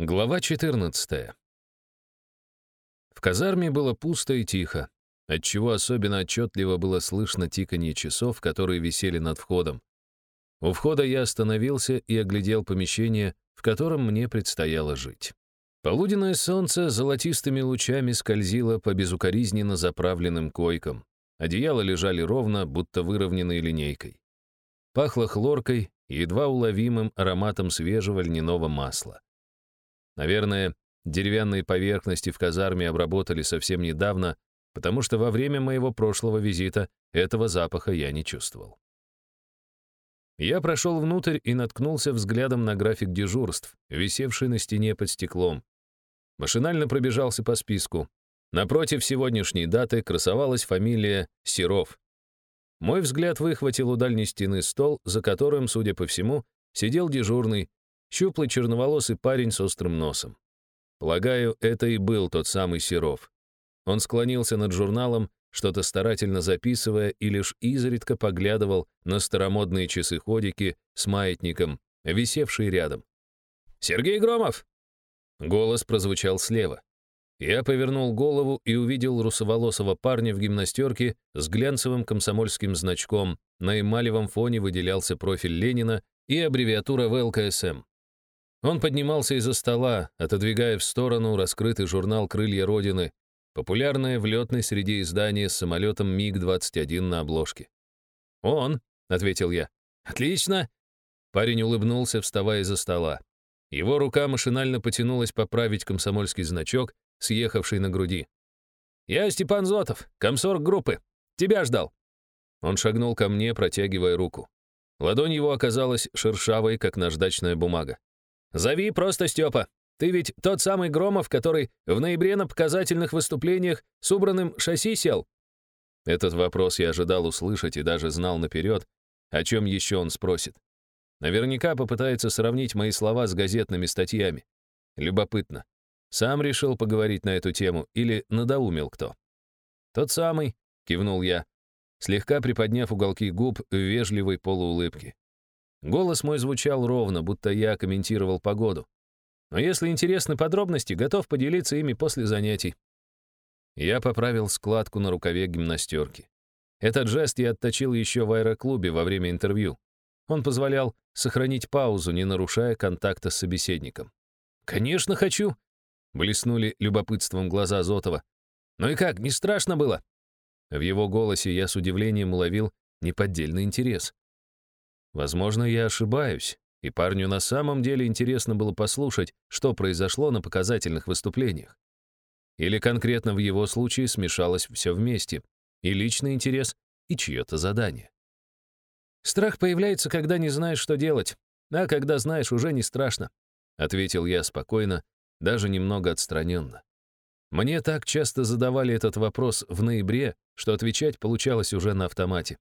Глава 14. В казарме было пусто и тихо, отчего особенно отчетливо было слышно тиканье часов, которые висели над входом. У входа я остановился и оглядел помещение, в котором мне предстояло жить. Полуденное солнце золотистыми лучами скользило по безукоризненно заправленным койкам. Одеяла лежали ровно, будто выровненной линейкой. Пахло хлоркой и едва уловимым ароматом свежего льняного масла. Наверное, деревянные поверхности в казарме обработали совсем недавно, потому что во время моего прошлого визита этого запаха я не чувствовал. Я прошел внутрь и наткнулся взглядом на график дежурств, висевший на стене под стеклом. Машинально пробежался по списку. Напротив сегодняшней даты красовалась фамилия Серов. Мой взгляд выхватил у дальней стены стол, за которым, судя по всему, сидел дежурный, Щуплый черноволосый парень с острым носом. Полагаю, это и был тот самый Серов. Он склонился над журналом, что-то старательно записывая и лишь изредка поглядывал на старомодные часы-ходики с маятником, висевшие рядом. «Сергей Громов!» Голос прозвучал слева. Я повернул голову и увидел русоволосого парня в гимнастерке с глянцевым комсомольским значком. На эмалевом фоне выделялся профиль Ленина и аббревиатура ВЛКСМ. Он поднимался из-за стола, отодвигая в сторону раскрытый журнал «Крылья Родины», популярное в летной среде издание с самолетом МиГ-21 на обложке. «Он», — ответил я. «Отлично!» Парень улыбнулся, вставая из-за стола. Его рука машинально потянулась поправить комсомольский значок, съехавший на груди. «Я Степан Зотов, комсорг группы. Тебя ждал». Он шагнул ко мне, протягивая руку. Ладонь его оказалась шершавой, как наждачная бумага. Зови просто Степа. Ты ведь тот самый Громов, который в ноябре на показательных выступлениях с убранным шасси сел?» Этот вопрос я ожидал услышать и даже знал наперед, о чем еще он спросит. Наверняка попытается сравнить мои слова с газетными статьями. Любопытно. Сам решил поговорить на эту тему или надоумил кто? «Тот самый», — кивнул я, слегка приподняв уголки губ в вежливой полуулыбке. Голос мой звучал ровно, будто я комментировал погоду. Но если интересны подробности, готов поделиться ими после занятий. Я поправил складку на рукаве гимнастерки. Этот жест я отточил еще в аэроклубе во время интервью. Он позволял сохранить паузу, не нарушая контакта с собеседником. «Конечно хочу!» — блеснули любопытством глаза Зотова. «Ну и как, не страшно было?» В его голосе я с удивлением уловил неподдельный интерес. Возможно, я ошибаюсь, и парню на самом деле интересно было послушать, что произошло на показательных выступлениях. Или конкретно в его случае смешалось все вместе, и личный интерес, и чье-то задание. «Страх появляется, когда не знаешь, что делать, а когда знаешь, уже не страшно», ответил я спокойно, даже немного отстраненно. Мне так часто задавали этот вопрос в ноябре, что отвечать получалось уже на автомате.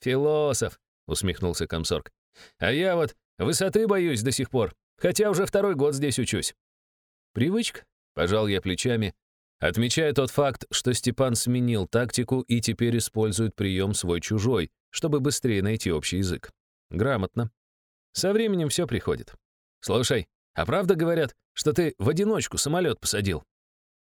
«Философ, усмехнулся комсорг. А я вот высоты боюсь до сих пор, хотя уже второй год здесь учусь. Привычка, пожал я плечами, отмечая тот факт, что Степан сменил тактику и теперь использует прием свой-чужой, чтобы быстрее найти общий язык. Грамотно. Со временем все приходит. Слушай, а правда говорят, что ты в одиночку самолет посадил?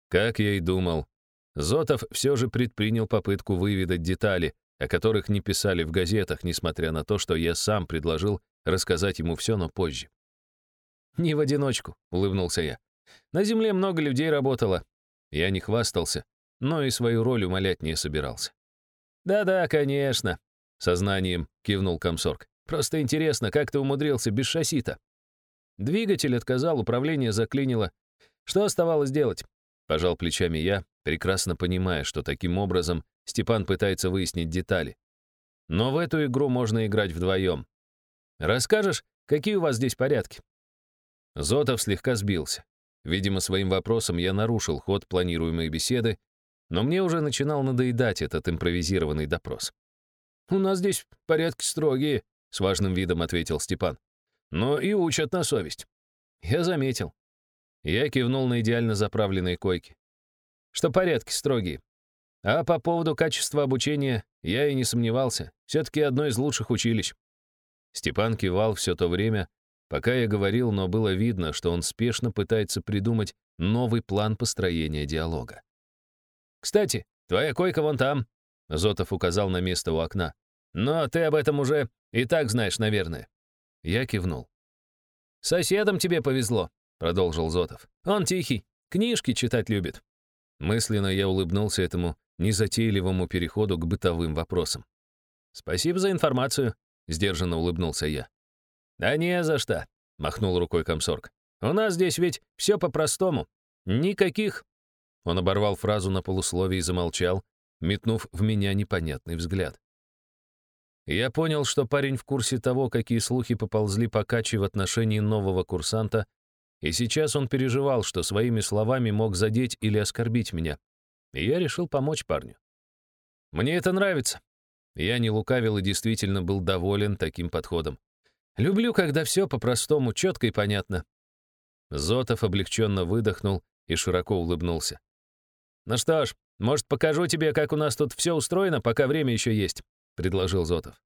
Как я и думал. Зотов все же предпринял попытку выведать детали, о которых не писали в газетах, несмотря на то, что я сам предложил рассказать ему все, но позже. «Не в одиночку», — улыбнулся я. «На земле много людей работало». Я не хвастался, но и свою роль умолять не собирался. «Да-да, конечно», — сознанием кивнул комсорг. «Просто интересно, как ты умудрился без шасси-то?» Двигатель отказал, управление заклинило. Что оставалось делать? Пожал плечами я, прекрасно понимая, что таким образом Степан пытается выяснить детали. Но в эту игру можно играть вдвоем. Расскажешь, какие у вас здесь порядки?» Зотов слегка сбился. Видимо, своим вопросом я нарушил ход планируемой беседы, но мне уже начинал надоедать этот импровизированный допрос. «У нас здесь порядки строгие», — с важным видом ответил Степан. «Но и учат на совесть». Я заметил. Я кивнул на идеально заправленной койке. «Что порядки строгие. А по поводу качества обучения я и не сомневался. Все-таки одно из лучших училищ. Степан кивал все то время, Пока я говорил, но было видно, что он спешно пытается придумать новый план построения диалога. «Кстати, твоя койка вон там», — Зотов указал на место у окна. «Но ты об этом уже и так знаешь, наверное». Я кивнул. «Соседом тебе повезло», — продолжил Зотов. «Он тихий, книжки читать любит». Мысленно я улыбнулся этому незатейливому переходу к бытовым вопросам. «Спасибо за информацию», — сдержанно улыбнулся я. «Да не за что», — махнул рукой комсорг. «У нас здесь ведь все по-простому. Никаких...» Он оборвал фразу на полусловие и замолчал, метнув в меня непонятный взгляд. Я понял, что парень в курсе того, какие слухи поползли по Каче в отношении нового курсанта, и сейчас он переживал, что своими словами мог задеть или оскорбить меня. И я решил помочь парню. Мне это нравится. Я не лукавил и действительно был доволен таким подходом. Люблю, когда все по-простому, четко и понятно. Зотов облегченно выдохнул и широко улыбнулся. «Ну что ж, может, покажу тебе, как у нас тут все устроено, пока время еще есть», — предложил Зотов.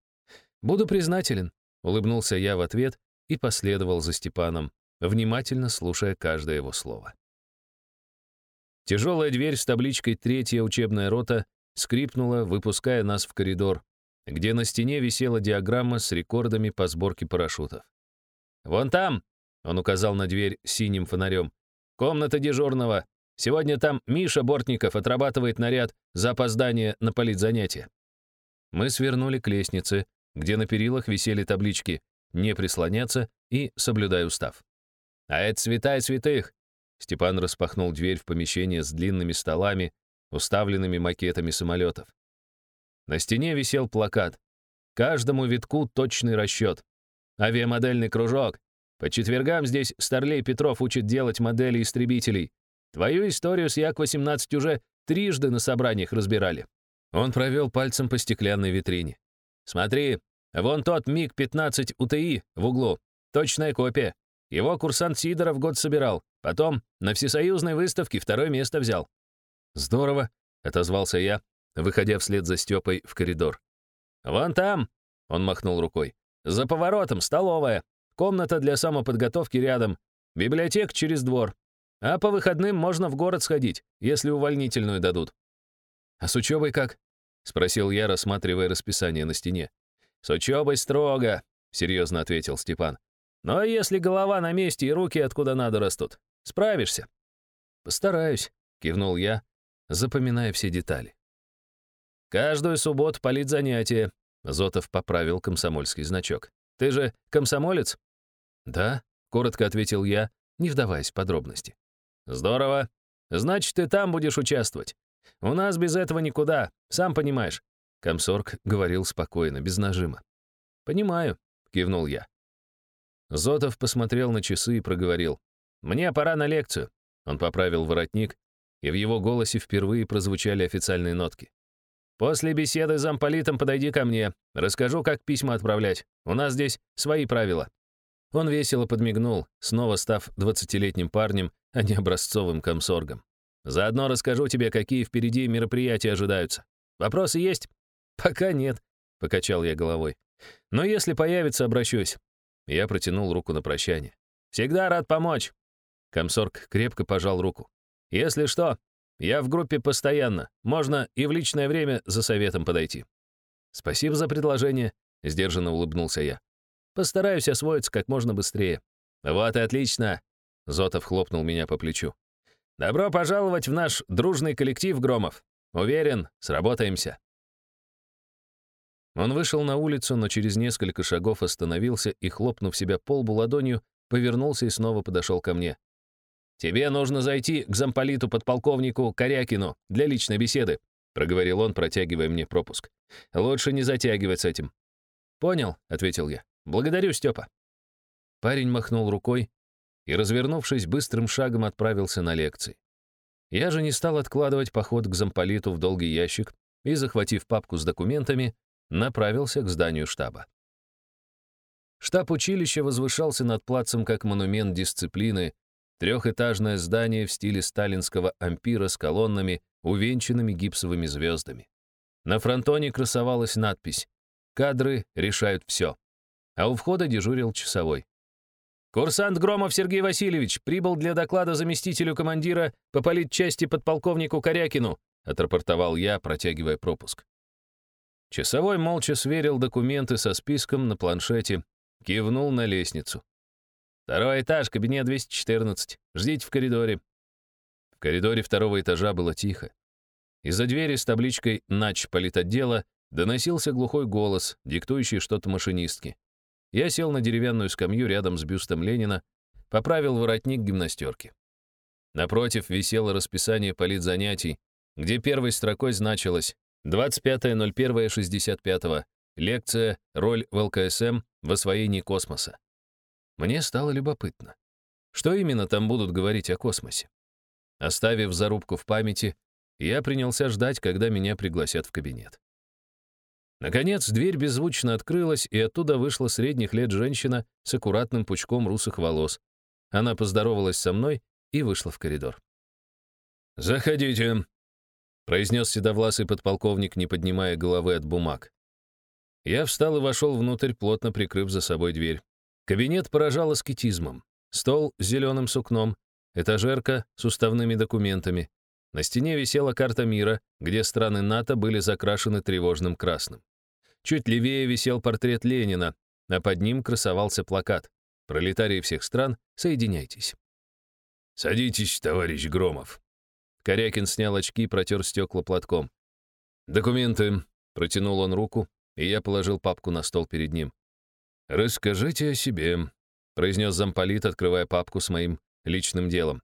«Буду признателен», — улыбнулся я в ответ и последовал за Степаном, внимательно слушая каждое его слово. Тяжелая дверь с табличкой «Третья учебная рота» скрипнула, выпуская нас в коридор, где на стене висела диаграмма с рекордами по сборке парашютов. «Вон там!» — он указал на дверь синим фонарем. «Комната дежурного. Сегодня там Миша Бортников отрабатывает наряд за опоздание на политзанятие». Мы свернули к лестнице, где на перилах висели таблички «Не прислоняться» и «Соблюдай устав». «А это святая святых!» Степан распахнул дверь в помещение с длинными столами, уставленными макетами самолетов. На стене висел плакат. Каждому витку точный расчет. Авиамодельный кружок. По четвергам здесь Старлей Петров учит делать модели истребителей. Твою историю с Як-18 уже трижды на собраниях разбирали. Он провел пальцем по стеклянной витрине. Смотри, вон тот МиГ-15 УТИ в углу. Точная копия. Его курсант Сидоров год собирал. Потом на всесоюзной выставке второе место взял. «Здорово», — отозвался я, выходя вслед за Степой в коридор. «Вон там!» — он махнул рукой. «За поворотом столовая, комната для самоподготовки рядом, библиотека через двор. А по выходным можно в город сходить, если увольнительную дадут». «А с учебой как?» — спросил я, рассматривая расписание на стене. «С учебой строго», — серьезно ответил Степан. «Но если голова на месте и руки откуда надо растут, справишься». «Постараюсь», — кивнул я, запоминая все детали. «Каждую субботу политзанятие», — Зотов поправил комсомольский значок. «Ты же комсомолец?» «Да», — коротко ответил я, не вдаваясь в подробности. «Здорово. Значит, ты там будешь участвовать. У нас без этого никуда, сам понимаешь». Комсорг говорил спокойно, без нажима. «Понимаю», — кивнул я. Зотов посмотрел на часы и проговорил. «Мне пора на лекцию». Он поправил воротник, и в его голосе впервые прозвучали официальные нотки. После беседы с замполитом подойди ко мне. Расскажу, как письма отправлять. У нас здесь свои правила». Он весело подмигнул, снова став двадцатилетним парнем, а не образцовым комсоргом. «Заодно расскажу тебе, какие впереди мероприятия ожидаются. Вопросы есть?» «Пока нет», — покачал я головой. «Но если появится, обращусь». Я протянул руку на прощание. «Всегда рад помочь». Комсорг крепко пожал руку. «Если что, я в группе постоянно. Можно и в личное время за советом подойти. Спасибо за предложение, сдержанно улыбнулся я. Постараюсь освоиться как можно быстрее. Вот и отлично. Зотов хлопнул меня по плечу. Добро пожаловать в наш дружный коллектив, Громов. Уверен, сработаемся. Он вышел на улицу, но через несколько шагов остановился и, хлопнув себя по лбу ладонью, повернулся и снова подошел ко мне. «Тебе нужно зайти к замполиту-подполковнику Корякину для личной беседы», проговорил он, протягивая мне пропуск. «Лучше не затягивать с этим». «Понял», — ответил я. «Благодарю, Степа». Парень махнул рукой и, развернувшись, быстрым шагом отправился на лекции. Я же не стал откладывать поход к замполиту в долгий ящик и, захватив папку с документами, направился к зданию штаба. Штаб училища возвышался над плацем как монумент дисциплины Трехэтажное здание в стиле сталинского ампира с колоннами, увенчанными гипсовыми звездами. На фронтоне красовалась надпись «Кадры решают все», а у входа дежурил часовой. «Курсант Громов Сергей Васильевич прибыл для доклада заместителю командира по политчасти подполковнику Корякину», отрапортовал я, протягивая пропуск. Часовой молча сверил документы со списком на планшете, кивнул на лестницу. «Второй этаж, кабинет 214. Ждите в коридоре». В коридоре второго этажа было тихо. Из-за двери с табличкой «Нач политотдела» доносился глухой голос, диктующий что-то машинистке. Я сел на деревянную скамью рядом с бюстом Ленина, поправил воротник гимнастерки. Напротив висело расписание политзанятий, где первой строкой значилось 25.01.65, лекция «Роль в ЛКСМ в освоении космоса». Мне стало любопытно. Что именно там будут говорить о космосе? Оставив зарубку в памяти, я принялся ждать, когда меня пригласят в кабинет. Наконец, дверь беззвучно открылась, и оттуда вышла средних лет женщина с аккуратным пучком русых волос. Она поздоровалась со мной и вышла в коридор. «Заходите», — произнес седовласый подполковник, не поднимая головы от бумаг. Я встал и вошел внутрь, плотно прикрыв за собой дверь. Кабинет поражал аскетизмом. Стол с зеленым сукном, этажерка с уставными документами, на стене висела карта мира, где страны НАТО были закрашены тревожным красным. Чуть левее висел портрет Ленина, а под ним красовался плакат «Пролетарии всех стран, соединяйтесь». «Садитесь, товарищ Громов». Корякин снял очки и протер стекла платком. «Документы», — протянул он руку, и я положил папку на стол перед ним. «Расскажите о себе», — произнес замполит, открывая папку с моим личным делом.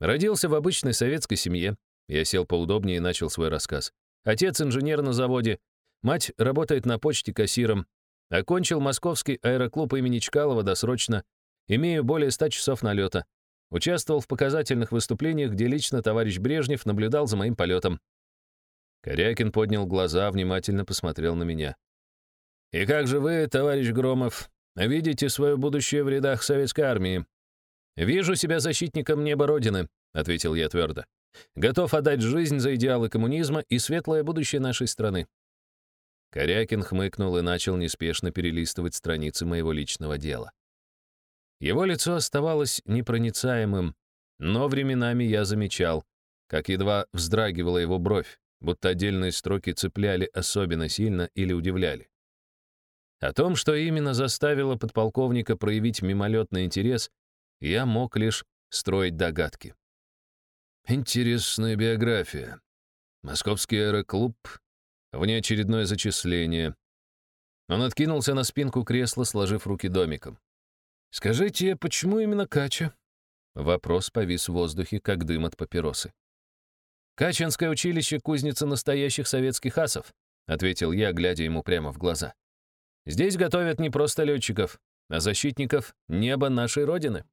Родился в обычной советской семье. Я сел поудобнее и начал свой рассказ. Отец инженер на заводе, мать работает на почте кассиром. Окончил московский аэроклуб имени Чкалова досрочно. Имею более ста часов налета. Участвовал в показательных выступлениях, где лично товарищ Брежнев наблюдал за моим полетом. Корякин поднял глаза, внимательно посмотрел на меня. «И как же вы, товарищ Громов, видите свое будущее в рядах советской армии?» «Вижу себя защитником неба Родины», — ответил я твердо. «Готов отдать жизнь за идеалы коммунизма и светлое будущее нашей страны». Корякин хмыкнул и начал неспешно перелистывать страницы моего личного дела. Его лицо оставалось непроницаемым, но временами я замечал, как едва вздрагивала его бровь, будто отдельные строки цепляли особенно сильно или удивляли. О том, что именно заставило подполковника проявить мимолетный интерес, я мог лишь строить догадки. Интересная биография. Московский аэроклуб, внеочередное зачисление. Он откинулся на спинку кресла, сложив руки домиком. «Скажите, почему именно Кача?» Вопрос повис в воздухе, как дым от папиросы. «Качинское училище — кузница настоящих советских асов», ответил я, глядя ему прямо в глаза. «Здесь готовят не просто летчиков, а защитников неба нашей Родины».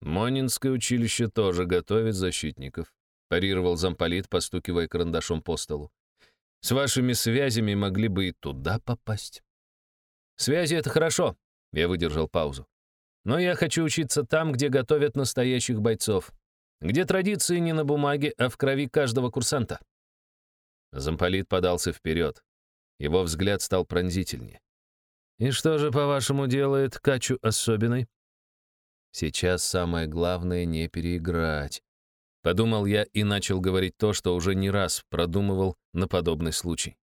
Монинское училище тоже готовит защитников, парировал замполит, постукивая карандашом по столу. С вашими связями могли бы и туда попасть. Связи — это хорошо, я выдержал паузу. Но я хочу учиться там, где готовят настоящих бойцов, где традиции не на бумаге, а в крови каждого курсанта. Замполит подался вперед. Его взгляд стал пронзительнее. «И что же, по-вашему, делает Качу особенной?» Сейчас самое главное не переиграть. Подумал я и начал говорить то, что уже не раз продумывал на подобный случай.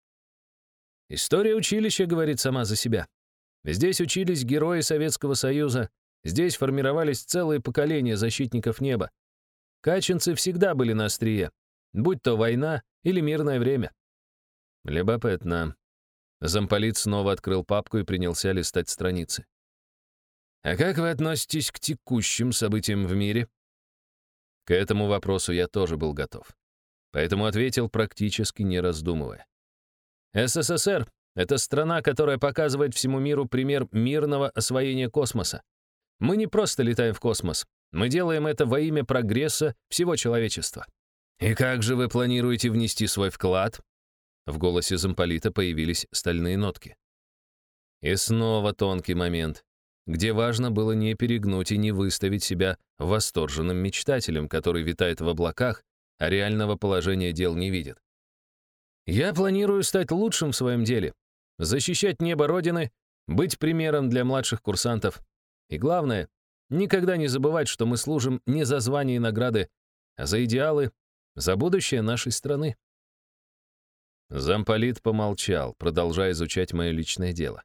История училища говорит сама за себя. Здесь учились герои Советского Союза, здесь формировались целые поколения защитников неба. Каченцы всегда были на острие, будь то война или мирное время. Любопытно. Замполит снова открыл папку и принялся листать страницы. А как вы относитесь к текущим событиям в мире? К этому вопросу я тоже был готов. Поэтому ответил практически не раздумывая. СССР — это страна, которая показывает всему миру пример мирного освоения космоса. Мы не просто летаем в космос, мы делаем это во имя прогресса всего человечества. И как же вы планируете внести свой вклад? В голосе замполита появились стальные нотки. И снова тонкий момент где важно было не перегнуть и не выставить себя восторженным мечтателем, который витает в облаках, а реального положения дел не видит. Я планирую стать лучшим в своем деле, защищать небо Родины, быть примером для младших курсантов. И главное, никогда не забывать, что мы служим не за звания и награды, а за идеалы, за будущее нашей страны. Замполит помолчал, продолжая изучать мое личное дело.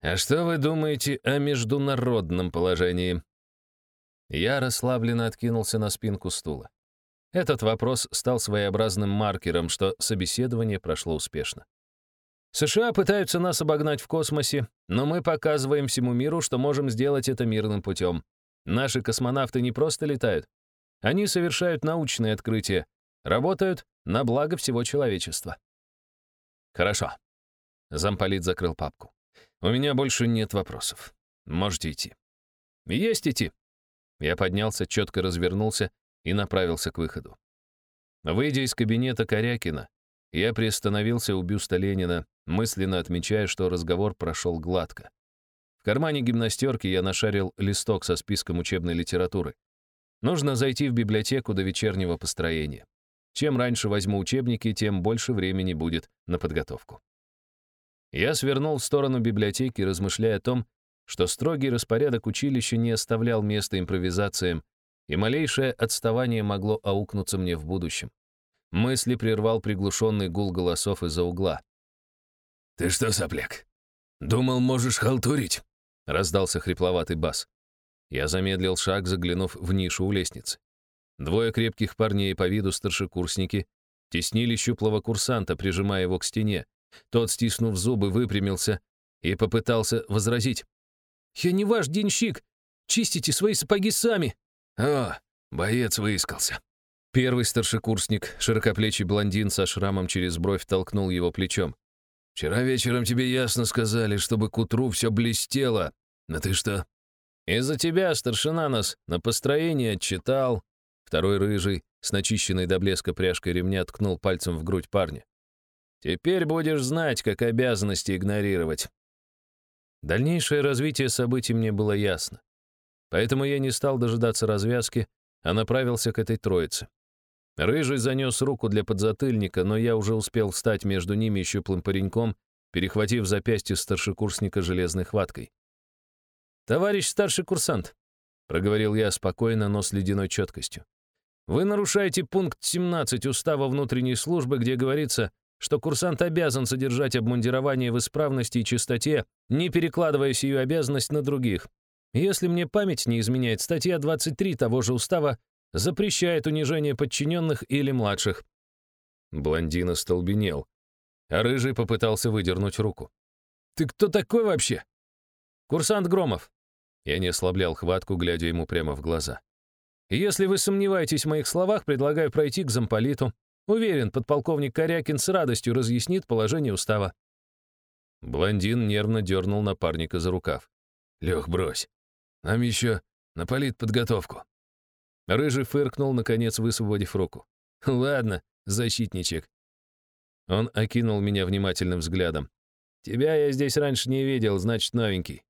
«А что вы думаете о международном положении?» Я расслабленно откинулся на спинку стула. Этот вопрос стал своеобразным маркером, что собеседование прошло успешно. США пытаются нас обогнать в космосе, но мы показываем всему миру, что можем сделать это мирным путем. Наши космонавты не просто летают. Они совершают научные открытия, работают на благо всего человечества. Хорошо. Замполит закрыл папку. У меня больше нет вопросов. Можете идти. Есть идти. Я поднялся, четко развернулся и направился к выходу. Выйдя из кабинета Корякина, я приостановился у бюста Ленина, мысленно отмечая, что разговор прошел гладко. В кармане гимнастерки я нашарил листок со списком учебной литературы. Нужно зайти в библиотеку до вечернего построения. Чем раньше возьму учебники, тем больше времени будет на подготовку. Я свернул в сторону библиотеки, размышляя о том, что строгий распорядок училища не оставлял места импровизациям, и малейшее отставание могло аукнуться мне в будущем. Мысли прервал приглушенный гул голосов из-за угла. «Ты что, сопляк, думал, можешь халтурить?» — раздался хрипловатый бас. Я замедлил шаг, заглянув в нишу у лестницы. Двое крепких парней по виду старшекурсники теснили щуплого курсанта, прижимая его к стене. Тот, стиснув зубы, выпрямился и попытался возразить. «Я не ваш денщик! Чистите свои сапоги сами!» «О, боец выискался!» Первый старшекурсник, широкоплечий блондин со шрамом через бровь, толкнул его плечом. «Вчера вечером тебе ясно сказали, чтобы к утру все блестело. Но ты что?» «Из-за тебя старшина нас на построение отчитал». Второй рыжий, с начищенной до блеска пряжкой ремня, ткнул пальцем в грудь парня. «Теперь будешь знать, как обязанности игнорировать. Дальнейшее развитие событий мне было ясно. Поэтому я не стал дожидаться развязки, а направился к этой троице. Рыжий занес руку для подзатыльника, но я уже успел встать между ними щуплым пареньком, перехватив запястье старшекурсника железной хваткой. «Товарищ старший курсант», — проговорил я спокойно, но с ледяной четкостью, «вы нарушаете пункт 17 Устава внутренней службы, где говорится, что курсант обязан содержать обмундирование в исправности и чистоте, не перекладывая сию обязанность на других. Если мне память не изменяет, статья 23 того же устава запрещает унижение подчиненных или младших. Блондин остолбенел, а Рыжий попытался выдернуть руку. «Ты кто такой вообще?» «Курсант Громов». Я не ослаблял хватку, глядя ему прямо в глаза. «Если вы сомневаетесь в моих словах, предлагаю пройти к замполиту. Уверен, подполковник Корякин с радостью разъяснит положение устава». Блондин нервно дернул напарника за рукав. «Лех, брось. Нам еще на политподготовку». Рыжий фыркнул, наконец высвободив руку. «Ладно, защитничек». Он окинул меня внимательным взглядом. «Тебя я здесь раньше не видел, значит, новенький.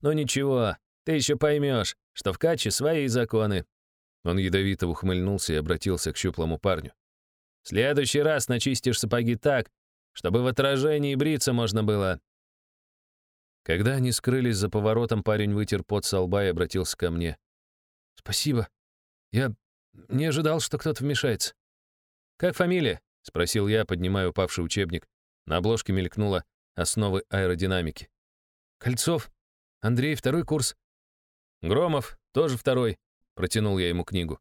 Но ничего, ты еще поймешь, что в Каче свои законы». Он ядовито ухмыльнулся и обратился к щуплому парню. В следующий раз начистишь сапоги так, чтобы в отражении бриться можно было». Когда они скрылись за поворотом, парень вытер пот со лба и обратился ко мне. «Спасибо. Я не ожидал, что кто-то вмешается». «Как фамилия?» — спросил я, поднимая упавший учебник. На обложке мелькнуло «Основы аэродинамики». «Кольцов. Андрей, второй курс». «Громов, тоже второй», — протянул я ему книгу.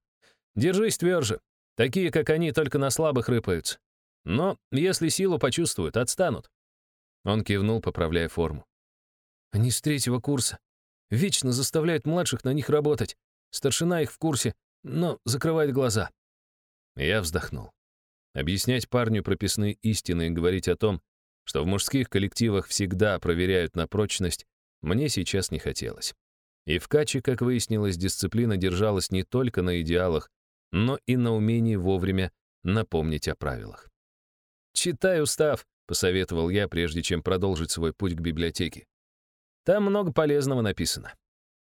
«Держись тверже. Такие, как они, только на слабых рыпаются. Но если силу почувствуют, отстанут. Он кивнул, поправляя форму. Они с третьего курса. Вечно заставляют младших на них работать. Старшина их в курсе, но закрывает глаза. Я вздохнул. Объяснять парню прописные истины и говорить о том, что в мужских коллективах всегда проверяют на прочность, мне сейчас не хотелось. И в Каче, как выяснилось, дисциплина держалась не только на идеалах, но и на умении вовремя напомнить о правилах. «Читай устав», — посоветовал я, прежде чем продолжить свой путь к библиотеке. «Там много полезного написано».